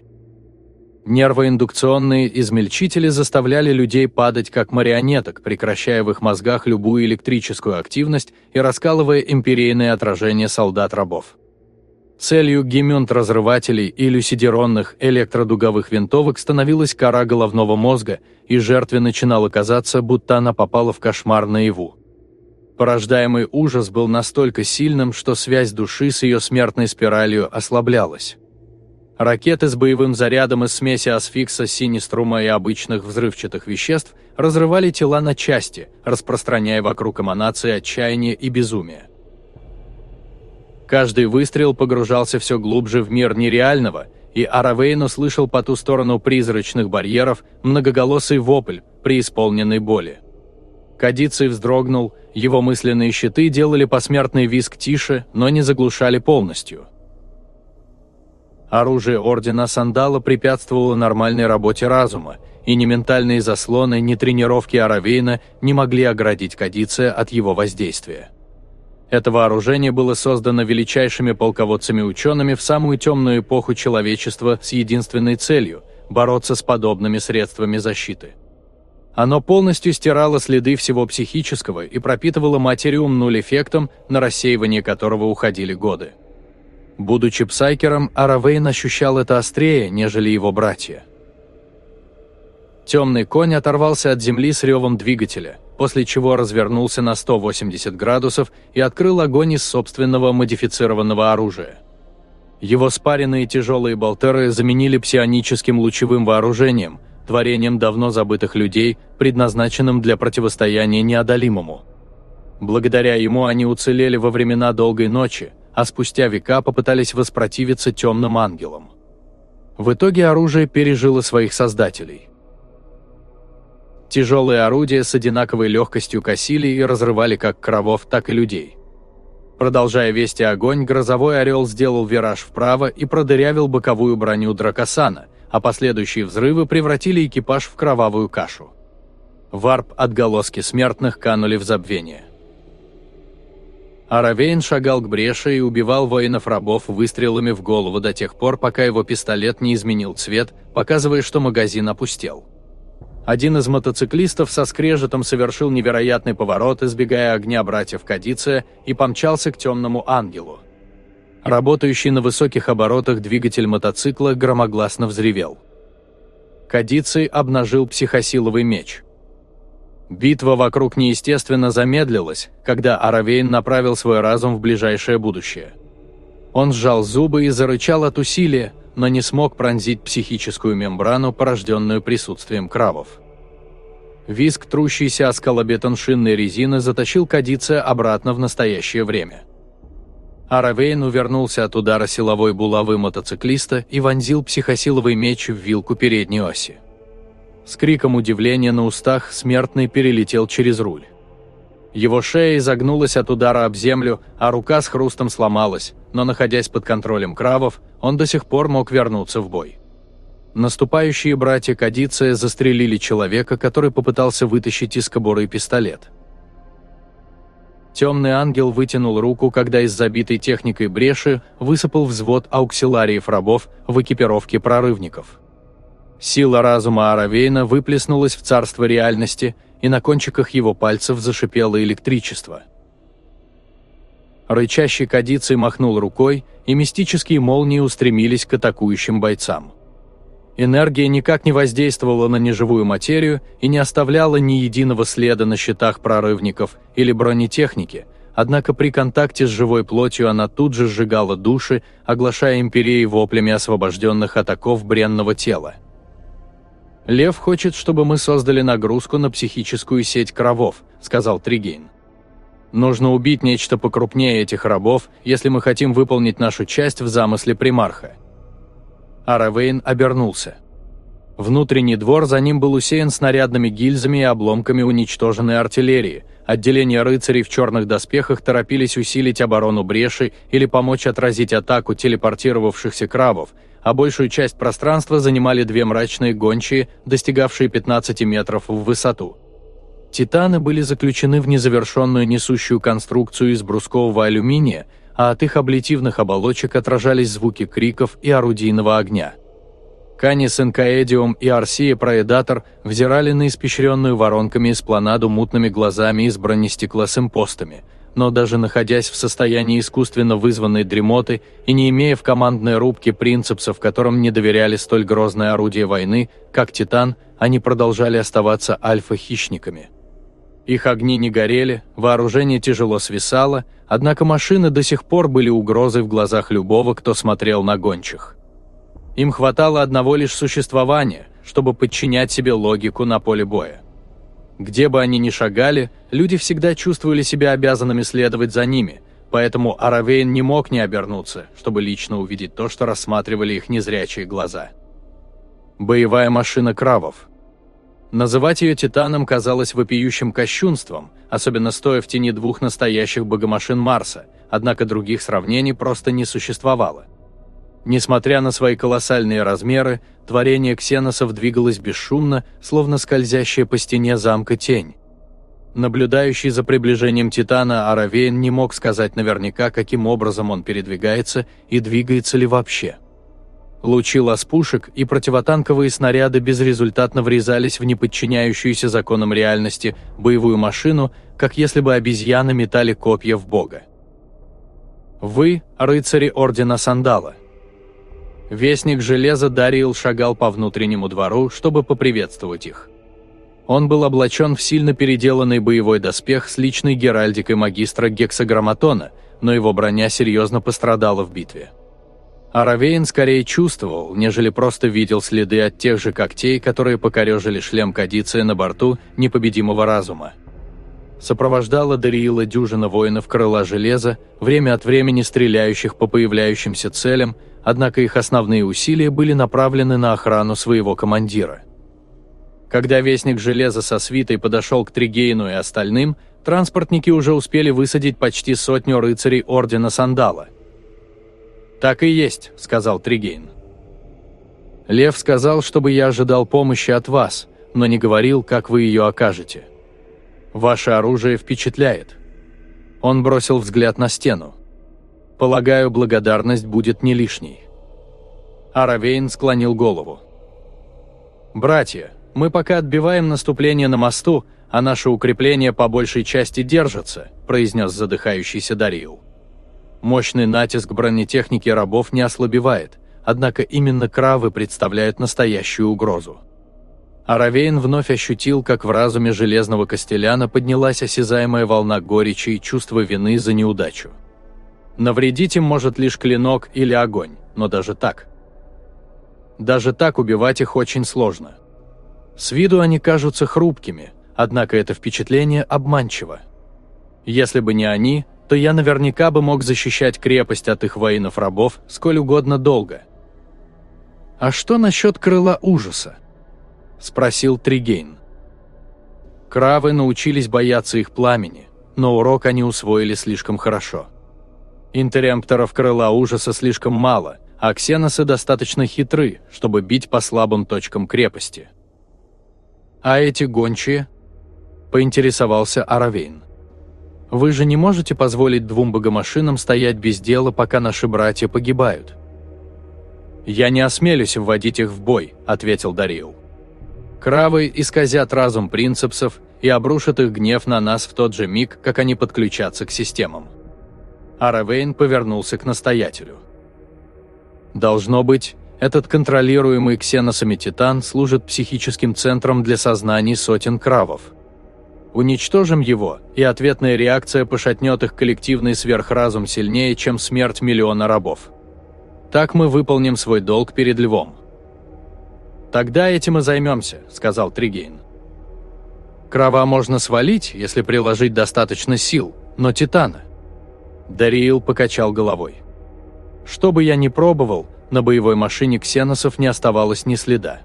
Нервоиндукционные измельчители заставляли людей падать как марионеток, прекращая в их мозгах любую электрическую активность и раскалывая империйные отражения солдат-рабов. Целью гемюнт-разрывателей и люсидеронных электродуговых винтовок становилась кора головного мозга, и жертве начинало казаться, будто она попала в кошмар наяву. Порождаемый ужас был настолько сильным, что связь души с ее смертной спиралью ослаблялась. Ракеты с боевым зарядом из смеси асфикса, синиструма и обычных взрывчатых веществ разрывали тела на части, распространяя вокруг эманации отчаяние и безумие. Каждый выстрел погружался все глубже в мир нереального, и Аравейн услышал по ту сторону призрачных барьеров многоголосый вопль, преисполненный боли. Кадиций вздрогнул, его мысленные щиты делали посмертный виск тише, но не заглушали полностью. Оружие Ордена Сандала препятствовало нормальной работе разума, и ни ментальные заслоны, ни тренировки Аравейна не могли оградить Кадиция от его воздействия. Это вооружение было создано величайшими полководцами-учеными в самую темную эпоху человечества с единственной целью – бороться с подобными средствами защиты. Оно полностью стирало следы всего психического и пропитывало материум нуль-эффектом, на рассеивание которого уходили годы. Будучи псайкером, Аравейн ощущал это острее, нежели его братья. Темный конь оторвался от земли с ревом двигателя – после чего развернулся на 180 градусов и открыл огонь из собственного модифицированного оружия. Его спаренные тяжелые болтеры заменили псионическим лучевым вооружением, творением давно забытых людей, предназначенным для противостояния неодолимому. Благодаря ему они уцелели во времена долгой ночи, а спустя века попытались воспротивиться темным ангелам. В итоге оружие пережило своих создателей. Тяжелые орудия с одинаковой легкостью косили и разрывали как кровов, так и людей. Продолжая вести огонь, грозовой орел сделал вираж вправо и продырявил боковую броню Дракосана, а последующие взрывы превратили экипаж в кровавую кашу. Варп отголоски смертных канули в забвение. Аравейн шагал к бреши и убивал воинов-рабов выстрелами в голову до тех пор, пока его пистолет не изменил цвет, показывая, что магазин опустел. Один из мотоциклистов со скрежетом совершил невероятный поворот, избегая огня братьев Кадиция, и помчался к темному ангелу. Работающий на высоких оборотах двигатель мотоцикла громогласно взревел. Кадиций обнажил психосиловый меч. Битва вокруг неестественно замедлилась, когда Аравейн направил свой разум в ближайшее будущее. Он сжал зубы и зарычал от усилия, но не смог пронзить психическую мембрану, порожденную присутствием кравов. Виск трущейся о скалобетон шинной резины затащил Кадиция обратно в настоящее время. Аравейн увернулся от удара силовой булавы мотоциклиста и вонзил психосиловый меч в вилку передней оси. С криком удивления на устах смертный перелетел через руль. Его шея изогнулась от удара об землю, а рука с хрустом сломалась, но находясь под контролем кравов, он до сих пор мог вернуться в бой. Наступающие братья Кадиция застрелили человека, который попытался вытащить из кобуры пистолет. Темный ангел вытянул руку, когда из забитой техникой бреши высыпал взвод ауксилариев рабов в экипировке прорывников. Сила разума Аравейна выплеснулась в царство реальности, и на кончиках его пальцев зашипело электричество. Рычащий кадицей махнул рукой, и мистические молнии устремились к атакующим бойцам. Энергия никак не воздействовала на неживую материю и не оставляла ни единого следа на щитах прорывников или бронетехники, однако при контакте с живой плотью она тут же сжигала души, оглашая империи воплями освобожденных от оков бренного тела. «Лев хочет, чтобы мы создали нагрузку на психическую сеть кровов», – сказал Тригейн. «Нужно убить нечто покрупнее этих рабов, если мы хотим выполнить нашу часть в замысле примарха». Аравейн обернулся. Внутренний двор за ним был усеян снарядными гильзами и обломками уничтоженной артиллерии. Отделения рыцарей в черных доспехах торопились усилить оборону бреши или помочь отразить атаку телепортировавшихся крабов, а большую часть пространства занимали две мрачные гончие, достигавшие 15 метров в высоту. Титаны были заключены в незавершенную несущую конструкцию из брускового алюминия, а от их облитивных оболочек отражались звуки криков и орудийного огня. Канис Энкаэдиум и Арсия Проедатор взирали на испещренную воронками эспланаду мутными глазами из бронестекла с импостами – но даже находясь в состоянии искусственно вызванной дремоты и не имея в командной рубке принципсов, которым не доверяли столь грозное орудие войны, как «Титан», они продолжали оставаться альфа-хищниками. Их огни не горели, вооружение тяжело свисало, однако машины до сих пор были угрозой в глазах любого, кто смотрел на гончих. Им хватало одного лишь существования, чтобы подчинять себе логику на поле боя. Где бы они ни шагали, люди всегда чувствовали себя обязанными следовать за ними, поэтому Аравейн не мог не обернуться, чтобы лично увидеть то, что рассматривали их незрячие глаза. Боевая машина кравов. Называть ее Титаном казалось вопиющим кощунством, особенно стоя в тени двух настоящих богомашин Марса, однако других сравнений просто не существовало. Несмотря на свои колоссальные размеры, творение ксеносов двигалось бесшумно, словно скользящая по стене замка тень. Наблюдающий за приближением Титана Аравейн не мог сказать наверняка, каким образом он передвигается и двигается ли вообще. Лучи ласпушек и противотанковые снаряды безрезультатно врезались в неподчиняющуюся законам реальности боевую машину, как если бы обезьяны метали копья в бога. «Вы – рыцари Ордена Сандала», Вестник железа Дариил шагал по внутреннему двору, чтобы поприветствовать их. Он был облачен в сильно переделанный боевой доспех с личной геральдикой магистра Гексаграмматона, но его броня серьезно пострадала в битве. Аравейн скорее чувствовал, нежели просто видел следы от тех же когтей, которые покорежили шлем Кадиция на борту непобедимого разума. Сопровождала Дариила дюжина воинов крыла железа, время от времени стреляющих по появляющимся целям, однако их основные усилия были направлены на охрану своего командира. Когда Вестник Железа со свитой подошел к Тригейну и остальным, транспортники уже успели высадить почти сотню рыцарей Ордена Сандала. «Так и есть», — сказал Тригейн. «Лев сказал, чтобы я ожидал помощи от вас, но не говорил, как вы ее окажете. Ваше оружие впечатляет». Он бросил взгляд на стену. «Полагаю, благодарность будет не лишней». Аравейн склонил голову. «Братья, мы пока отбиваем наступление на мосту, а наши укрепления по большей части держатся», – произнес задыхающийся Дариил. Мощный натиск бронетехники рабов не ослабевает, однако именно кравы представляют настоящую угрозу. Аравейн вновь ощутил, как в разуме железного костеляна поднялась осязаемая волна горечи и чувства вины за неудачу. Навредить им может лишь клинок или огонь, но даже так. Даже так убивать их очень сложно – с виду они кажутся хрупкими, однако это впечатление обманчиво. Если бы не они, то я наверняка бы мог защищать крепость от их воинов-рабов сколь угодно долго. «А что насчет крыла ужаса?» – спросил Тригейн. Кравы научились бояться их пламени, но урок они усвоили слишком хорошо. Интеремпторов крыла ужаса слишком мало, а ксеносы достаточно хитры, чтобы бить по слабым точкам крепости. «А эти гончие?» – поинтересовался Аравейн. «Вы же не можете позволить двум богомашинам стоять без дела, пока наши братья погибают?» «Я не осмелюсь вводить их в бой», – ответил Дариил. «Кравы исказят разум принцепсов и обрушат их гнев на нас в тот же миг, как они подключатся к системам». Аравейн повернулся к настоятелю. «Должно быть, этот контролируемый ксеносами Титан служит психическим центром для сознаний сотен кравов. Уничтожим его, и ответная реакция пошатнет их коллективный сверхразум сильнее, чем смерть миллиона рабов. Так мы выполним свой долг перед львом. «Тогда этим и займемся», — сказал Тригейн. «Крава можно свалить, если приложить достаточно сил, но Титана...» Дариил покачал головой. «Что бы я ни пробовал, на боевой машине ксеносов не оставалось ни следа.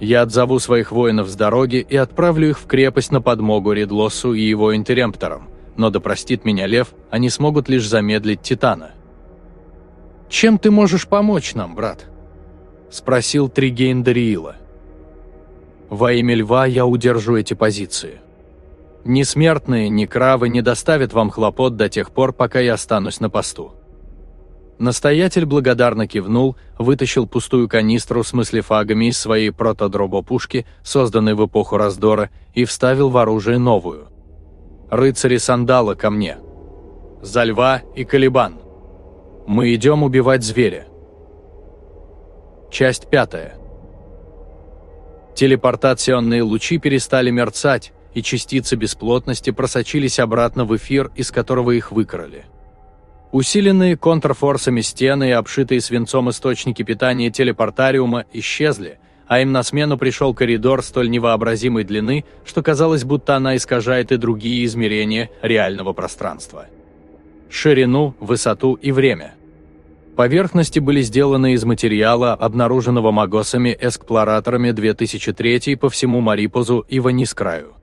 Я отзову своих воинов с дороги и отправлю их в крепость на подмогу Редлосу и его интеремпторам, но да простит меня Лев, они смогут лишь замедлить Титана. «Чем ты можешь помочь нам, брат?» – спросил Тригейн Дариила. «Во имя Льва я удержу эти позиции. Ни смертные, ни кравы не доставят вам хлопот до тех пор, пока я останусь на посту. Настоятель благодарно кивнул, вытащил пустую канистру с мыслефагами из своей протодробопушки, созданной в эпоху раздора, и вставил в оружие новую. «Рыцари Сандала ко мне! За льва и Калибан! Мы идем убивать зверя!» Часть пятая. Телепортационные лучи перестали мерцать, и частицы бесплотности просочились обратно в эфир, из которого их выкрали. Усиленные контрфорсами стены и обшитые свинцом источники питания телепортариума исчезли, а им на смену пришел коридор столь невообразимой длины, что казалось, будто она искажает и другие измерения реального пространства. Ширину, высоту и время. Поверхности были сделаны из материала, обнаруженного магосами-эксплораторами 2003 по всему Марипозу и Ванискраю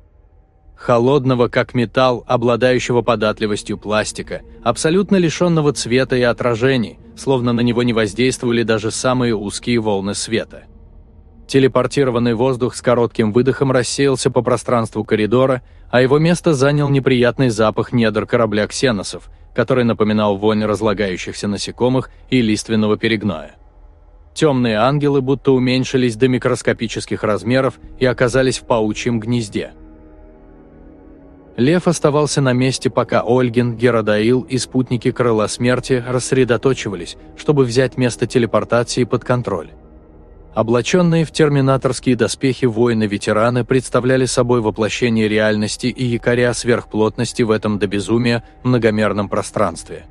холодного как металл, обладающего податливостью пластика, абсолютно лишенного цвета и отражений, словно на него не воздействовали даже самые узкие волны света. Телепортированный воздух с коротким выдохом рассеялся по пространству коридора, а его место занял неприятный запах недр корабля ксеносов, который напоминал вонь разлагающихся насекомых и лиственного перегноя. Темные ангелы будто уменьшились до микроскопических размеров и оказались в паучьем гнезде – Лев оставался на месте, пока Ольгин, Геродаил и спутники Крыла Смерти рассредоточивались, чтобы взять место телепортации под контроль. Облаченные в терминаторские доспехи воины-ветераны представляли собой воплощение реальности и якоря сверхплотности в этом до безумия многомерном пространстве.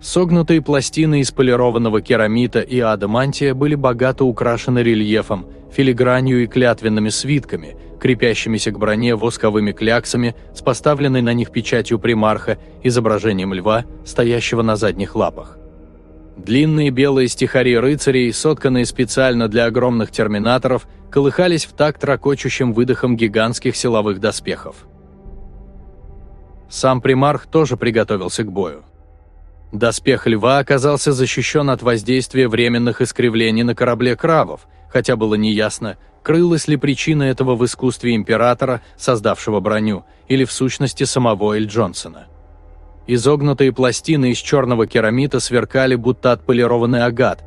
Согнутые пластины из полированного керамита и адамантия были богато украшены рельефом, филигранью и клятвенными свитками – крепящимися к броне восковыми кляксами с поставленной на них печатью примарха, изображением льва, стоящего на задних лапах. Длинные белые стихари рыцарей, сотканные специально для огромных терминаторов, колыхались в такт ракочущим выдохом гигантских силовых доспехов. Сам примарх тоже приготовился к бою. Доспех льва оказался защищен от воздействия временных искривлений на корабле крабов, хотя было неясно, крылась ли причина этого в искусстве императора, создавшего броню, или в сущности самого Эль Джонсона. Изогнутые пластины из черного керамита сверкали, будто отполированный агат,